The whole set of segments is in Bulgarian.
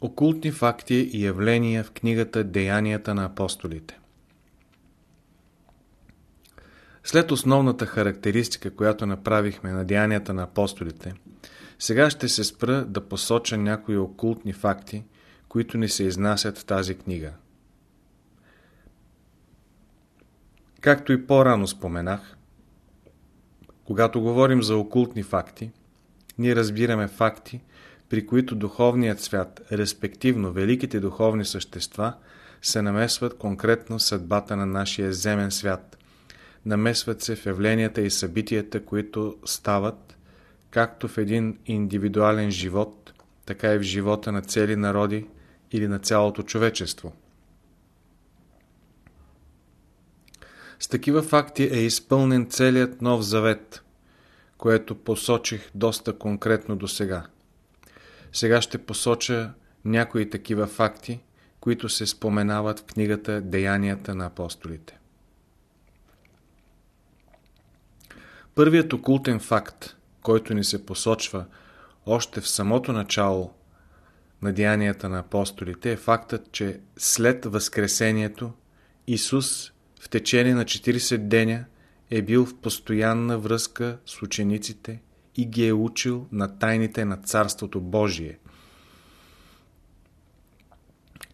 Окултни факти и явления в книгата Деянията на апостолите След основната характеристика, която направихме на Деянията на апостолите, сега ще се спра да посоча някои окултни факти, които ни се изнасят в тази книга. Както и по-рано споменах, когато говорим за окултни факти, ние разбираме факти, при които духовният свят, респективно великите духовни същества, се намесват конкретно в съдбата на нашия земен свят. Намесват се в явленията и събитията, които стават както в един индивидуален живот, така и в живота на цели народи или на цялото човечество. С такива факти е изпълнен целият нов завет, което посочих доста конкретно до сега. Сега ще посоча някои такива факти, които се споменават в книгата Деянията на апостолите. Първият окултен факт, който ни се посочва още в самото начало на Деянията на апостолите е фактът, че след Възкресението Исус в течение на 40 деня е бил в постоянна връзка с учениците и ги е учил на тайните на Царството Божие.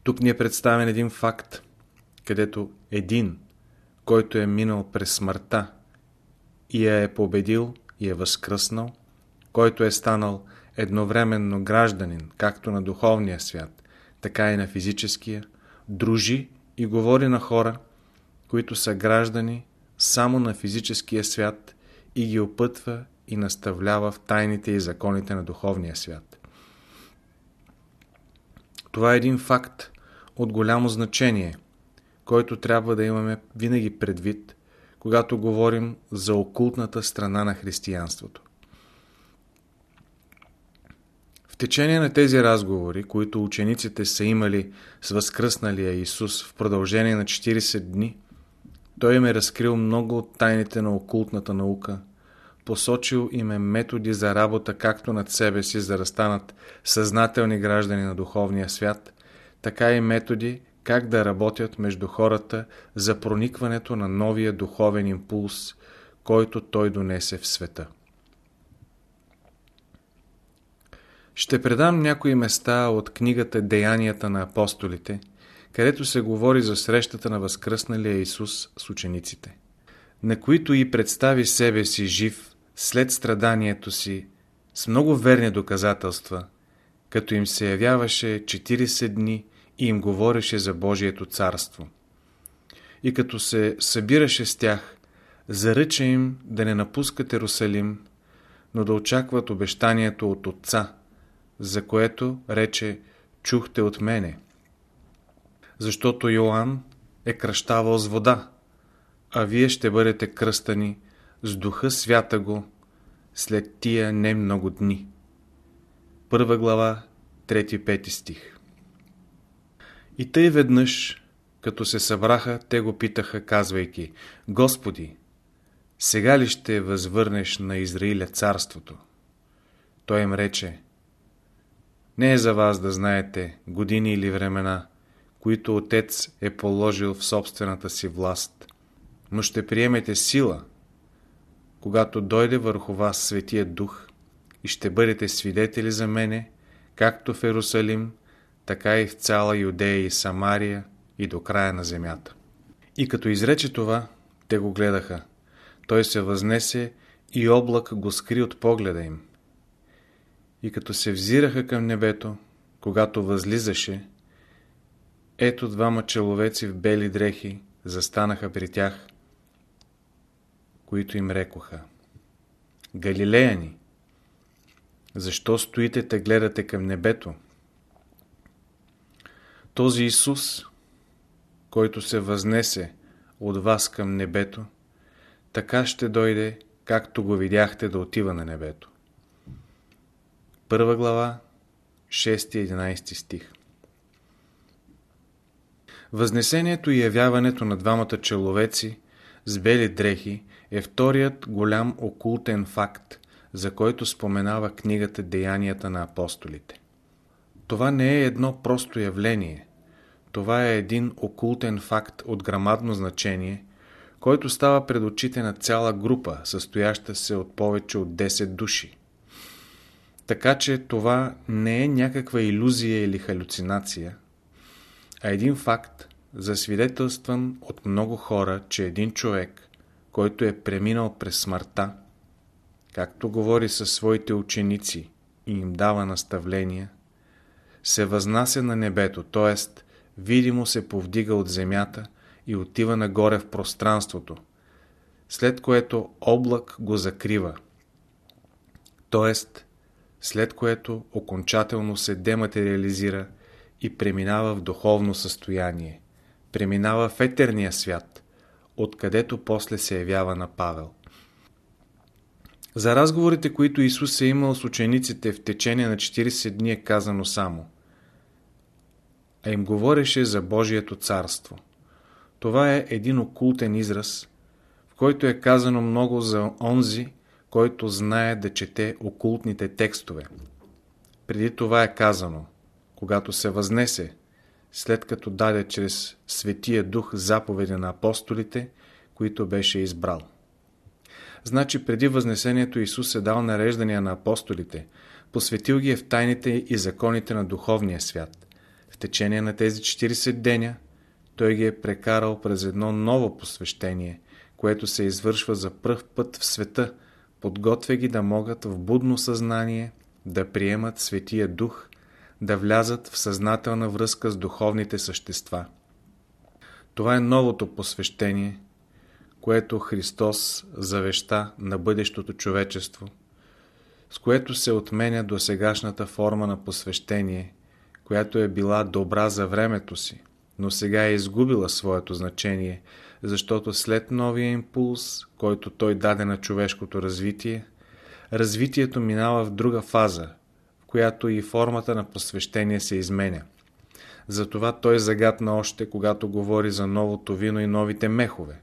Тук ни е представен един факт, където един, който е минал през смъртта и я е победил и е възкръснал, който е станал едновременно гражданин, както на духовния свят, така и на физическия, дружи и говори на хора, които са граждани само на физическия свят и ги опътва и наставлява в тайните и законите на духовния свят. Това е един факт от голямо значение, който трябва да имаме винаги предвид, когато говорим за окултната страна на християнството. В течение на тези разговори, които учениците са имали с възкръсналия Исус в продължение на 40 дни, той им е разкрил много от тайните на окултната наука, посочил им е методи за работа както над себе си, за да станат съзнателни граждани на духовния свят, така и методи как да работят между хората за проникването на новия духовен импулс, който той донесе в света. Ще предам някои места от книгата Деянията на апостолите – където се говори за срещата на възкръсналия Исус с учениците, на които и представи себе си жив след страданието си с много верни доказателства, като им се явяваше 40 дни и им говореше за Божието царство. И като се събираше с тях, заръча им да не напускат Ерусалим, но да очакват обещанието от Отца, за което рече «Чухте от мене» защото Йоанн е кръщавал с вода, а вие ще бъдете кръстани с духа свята го след тия не много дни. Първа глава, 3-5 стих И тъй веднъж, като се събраха, те го питаха, казвайки, Господи, сега ли ще възвърнеш на Израиля царството? Той им рече, не е за вас да знаете години или времена, които Отец е положил в собствената си власт. Но ще приемете сила, когато дойде върху вас Светия Дух и ще бъдете свидетели за мене, както в Ерусалим, така и в цяла Юдея и Самария и до края на земята. И като изрече това, те го гледаха. Той се възнесе и облак го скри от погледа им. И като се взираха към небето, когато възлизаше, ето двама человеци в бели дрехи застанаха при тях, които им рекоха. Галилеяни, защо стоите те гледате към небето? Този Исус, който се възнесе от вас към небето, така ще дойде, както го видяхте да отива на небето. Първа глава, 6-11 стих Възнесението и явяването на двамата человеци с бели дрехи е вторият голям окултен факт, за който споменава книгата Деянията на апостолите. Това не е едно просто явление. Това е един окултен факт от грамадно значение, който става пред очите на цяла група, състояща се от повече от 10 души. Така че това не е някаква иллюзия или халюцинация, а един факт, засвидетелстван от много хора, че един човек, който е преминал през смъртта, както говори със своите ученици и им дава наставления, се възнася на небето, т.е. видимо се повдига от земята и отива нагоре в пространството, след което облак го закрива, т.е. след което окончателно се дематериализира и преминава в духовно състояние, преминава в етерния свят, откъдето после се явява на Павел. За разговорите, които Исус е имал с учениците в течение на 40 дни е казано само а им говореше за Божието царство. Това е един окултен израз, в който е казано много за онзи, който знае да чете окултните текстове. Преди това е казано, когато се възнесе, след като даде чрез Светия Дух заповеди на апостолите, които беше избрал. Значи преди Възнесението Исус е дал нареждания на апостолите, посветил ги е в тайните и законите на духовния свят. В течение на тези 40 деня той ги е прекарал през едно ново посвещение, което се извършва за пръв път в света, подготвя ги да могат в будно съзнание да приемат Светия Дух, да влязат в съзнателна връзка с духовните същества. Това е новото посвещение, което Христос завеща на бъдещото човечество, с което се отменя до сегашната форма на посвещение, която е била добра за времето си, но сега е изгубила своето значение, защото след новия импулс, който той даде на човешкото развитие, развитието минава в друга фаза, която и формата на посвещение се изменя. Затова той загатна още, когато говори за новото вино и новите мехове.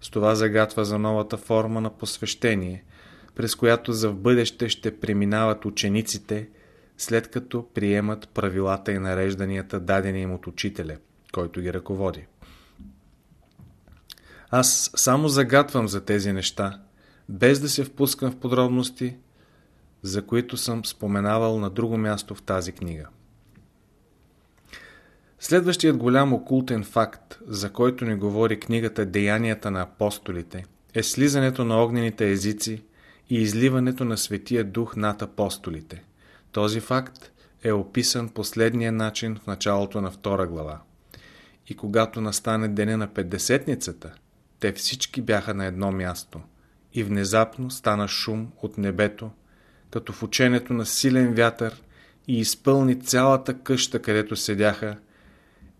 С това загатва за новата форма на посвещение, през която за в бъдеще ще преминават учениците, след като приемат правилата и нарежданията, дадени им от учителя, който ги ръководи. Аз само загатвам за тези неща, без да се впускам в подробности, за които съм споменавал на друго място в тази книга. Следващият голям окултен факт, за който ни говори книгата Деянията на апостолите, е слизането на огнените езици и изливането на Светия Дух над апостолите. Този факт е описан последния начин в началото на втора глава. И когато настане деня на Петдесетницата, те всички бяха на едно място и внезапно стана шум от небето, като в ученето на силен вятър и изпълни цялата къща, където седяха,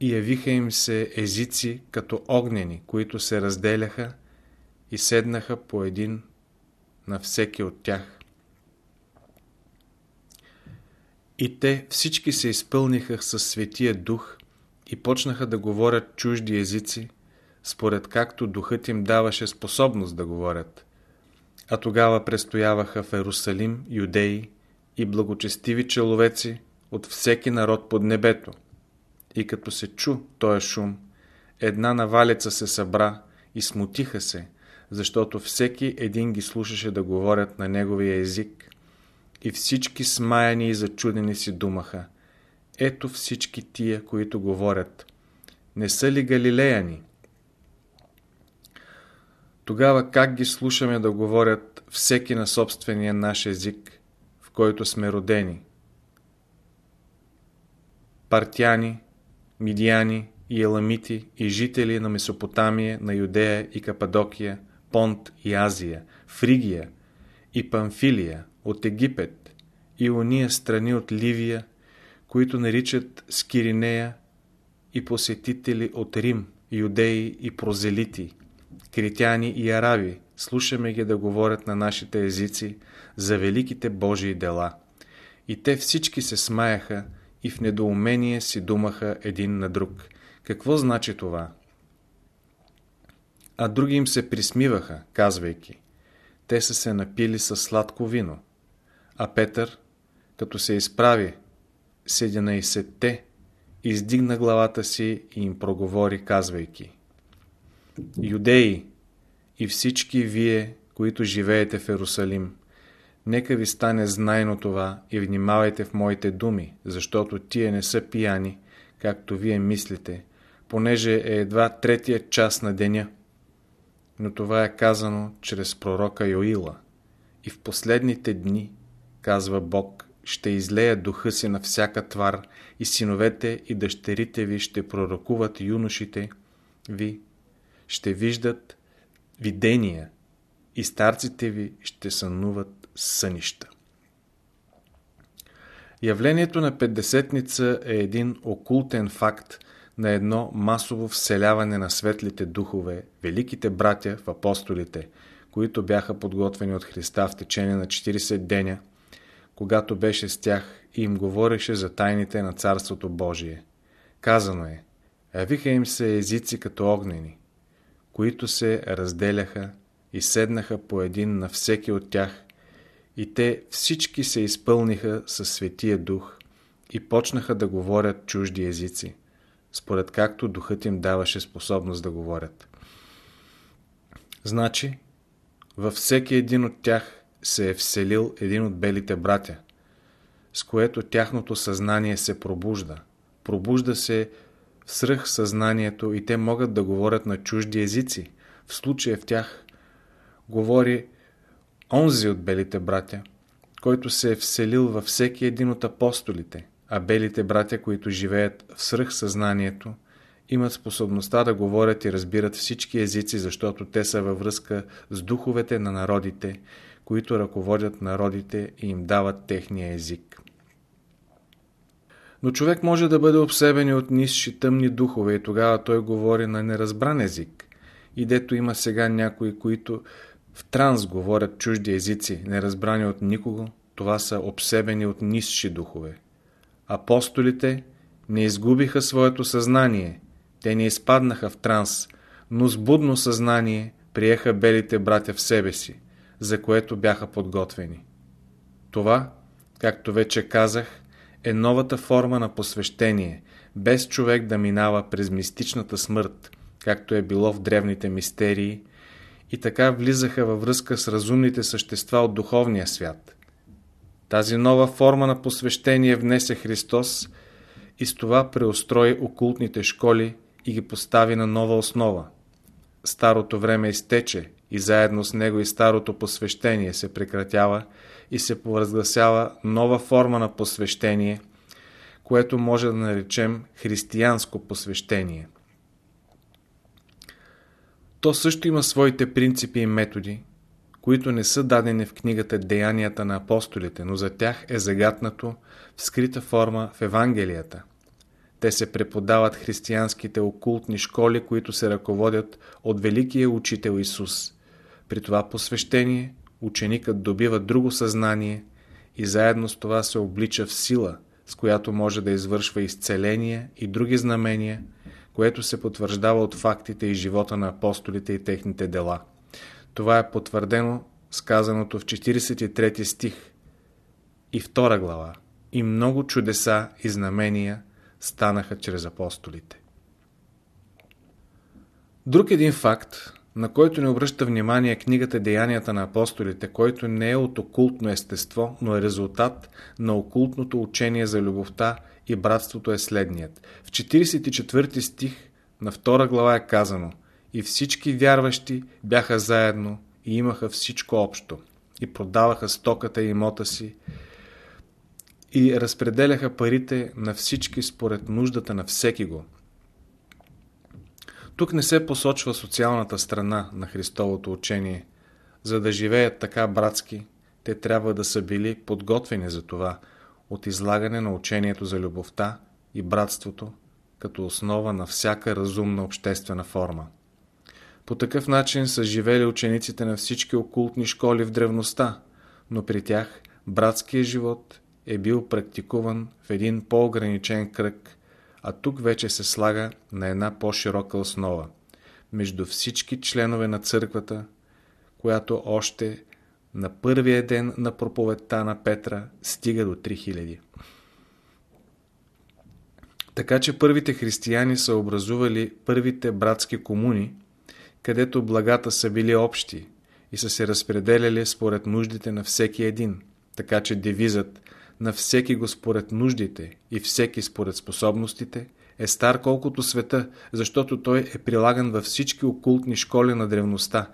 и явиха им се езици като огнени, които се разделяха и седнаха по един на всеки от тях. И те всички се изпълниха със Светия Дух и почнаха да говорят чужди езици, според както Духът им даваше способност да говорят. А тогава престояваха в Ерусалим юдеи и благочестиви человеци от всеки народ под небето. И като се чу този шум, една навалица се събра и смутиха се, защото всеки един ги слушаше да говорят на неговия език. И всички смаяни и зачудени си думаха. Ето всички тия, които говорят. Не са ли галилеяни? Тогава как ги слушаме да говорят всеки на собствения наш език, в който сме родени? Партяни, мидияни и еламити и жители на Месопотамия, на Юдея и Кападокия, Понт и Азия, Фригия и Памфилия, от Египет и уния страни от Ливия, които наричат Скиринея и посетители от Рим, юдеи и прозелити, критяни и араби, слушаме ги да говорят на нашите езици за великите Божии дела. И те всички се смаяха и в недоумение си думаха един на друг. Какво значи това? А други им се присмиваха, казвайки. Те са се напили със сладко вино. А Петър, като се изправи сединайсетте издигна главата си и им проговори, казвайки Юдеи и всички вие, които живеете в Ерусалим, нека ви стане знайно това и внимавайте в моите думи, защото тие не са пияни, както вие мислите, понеже е едва третия час на деня. Но това е казано чрез пророка Йоила. И в последните дни, казва Бог, ще излея духа си на всяка твар и синовете и дъщерите ви ще пророкуват юношите ви, ще виждат видения и старците ви ще сънуват сънища. Явлението на Петдесетница е един окултен факт на едно масово вселяване на светлите духове, великите братя в апостолите, които бяха подготвени от Христа в течение на 40 деня, когато беше с тях и им говореше за тайните на Царството Божие. Казано е, явиха им се езици като огнени, които се разделяха и седнаха по един на всеки от тях, и те всички се изпълниха със Светия Дух и почнаха да говорят чужди езици, според както Духът им даваше способност да говорят. Значи, във всеки един от тях се е вселил един от белите братя, с което тяхното съзнание се пробужда. Пробужда се свръхсъзнанието и те могат да говорят на чужди езици. В случая в тях говори онзи от белите братя, който се е вселил във всеки един от апостолите, а белите братя, които живеят в свръхсъзнанието, имат способността да говорят и разбират всички езици, защото те са във връзка с духовете на народите, които ръководят народите и им дават техния език. Но човек може да бъде обсебен от нисши тъмни духове и тогава той говори на неразбран език. И дето има сега някои, които в транс говорят чужди езици, неразбрани от никого, това са обсебени от нисши духове. Апостолите не изгубиха своето съзнание, те не изпаднаха в транс, но с будно съзнание приеха белите братя в себе си, за което бяха подготвени. Това, както вече казах, е новата форма на посвещение, без човек да минава през мистичната смърт, както е било в древните мистерии, и така влизаха във връзка с разумните същества от духовния свят. Тази нова форма на посвещение внесе Христос и с това преустрои окултните школи и ги постави на нова основа. Старото време изтече и заедно с него и старото посвещение се прекратява и се провъзгласява нова форма на посвещение, което може да наречем християнско посвещение. То също има своите принципи и методи, които не са дадени в книгата Деянията на апостолите, но за тях е загатнато в скрита форма в Евангелията. Те се преподават християнските окултни школи, които се ръководят от великия учител Исус. При това посвещение ученикът добива друго съзнание и заедно с това се облича в сила, с която може да извършва изцеления и други знамения, което се потвърждава от фактите и живота на апостолите и техните дела. Това е потвърдено сказаното в 43 стих и 2 глава. И много чудеса и знамения станаха чрез апостолите. Друг един факт, на който не обръща внимание книгата Деянията на апостолите, който не е от окултно естество, но е резултат на окултното учение за любовта и братството е следният. В 44 стих на 2 глава е казано И всички вярващи бяха заедно и имаха всичко общо и продаваха стоката и имота си и разпределяха парите на всички според нуждата на всеки го. Тук не се посочва социалната страна на Христовото учение. За да живеят така братски, те трябва да са били подготвени за това от излагане на учението за любовта и братството като основа на всяка разумна обществена форма. По такъв начин са живели учениците на всички окултни школи в древността, но при тях братският живот е бил практикуван в един по-ограничен кръг, а тук вече се слага на една по-широка основа между всички членове на църквата, която още на първия ден на проповедта на Петра стига до 3000. Така че първите християни са образували първите братски комуни, където благата са били общи и са се разпределяли според нуждите на всеки един. Така че девизът на всеки го според нуждите и всеки според способностите е стар колкото света, защото той е прилаган във всички окултни школи на древността,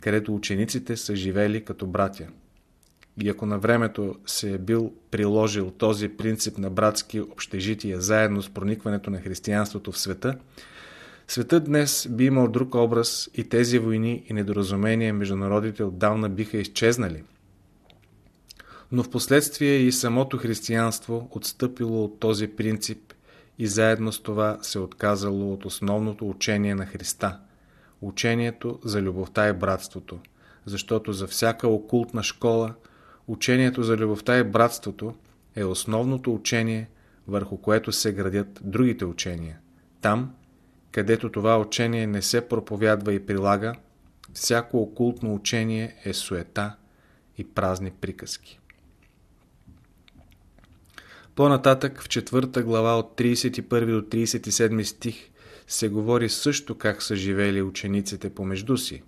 където учениците са живели като братя. И ако на времето се е бил приложил този принцип на братски общежития заедно с проникването на християнството в света, светът днес би имал друг образ и тези войни и недоразумения между народите отдавна биха изчезнали. Но в последствие и самото християнство отстъпило от този принцип и заедно с това се отказало от основното учение на Христа – учението за любовта и братството, защото за всяка окултна школа – Учението за любовта и братството е основното учение, върху което се градят другите учения. Там, където това учение не се проповядва и прилага, всяко окултно учение е суета и празни приказки. По-нататък в четвърта глава от 31 до 37 стих се говори също как са живели учениците помежду си.